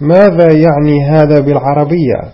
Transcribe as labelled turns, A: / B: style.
A: ماذا يعني هذا بالعربية؟